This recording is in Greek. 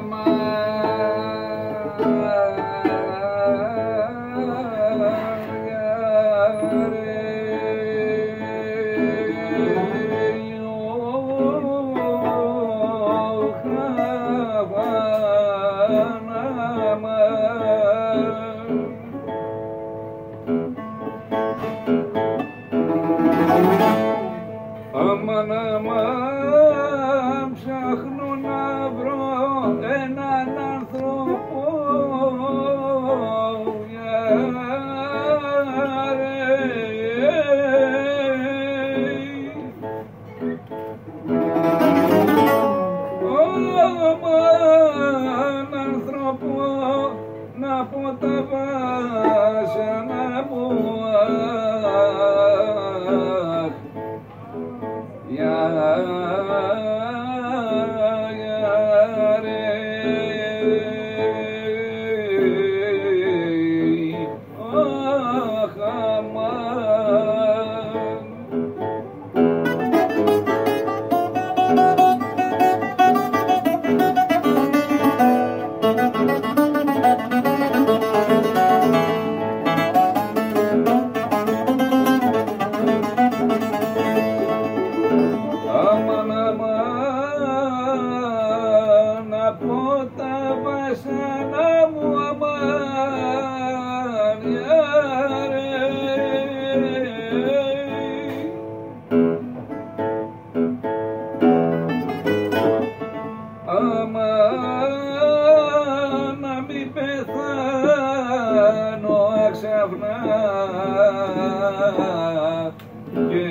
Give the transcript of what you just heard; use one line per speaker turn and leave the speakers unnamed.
Aman aman Αμάν, άνθρωπο, να πω τα βασανά μου αμάν, για ρε. Αμάν, να μην πεθάνω αξαφνά και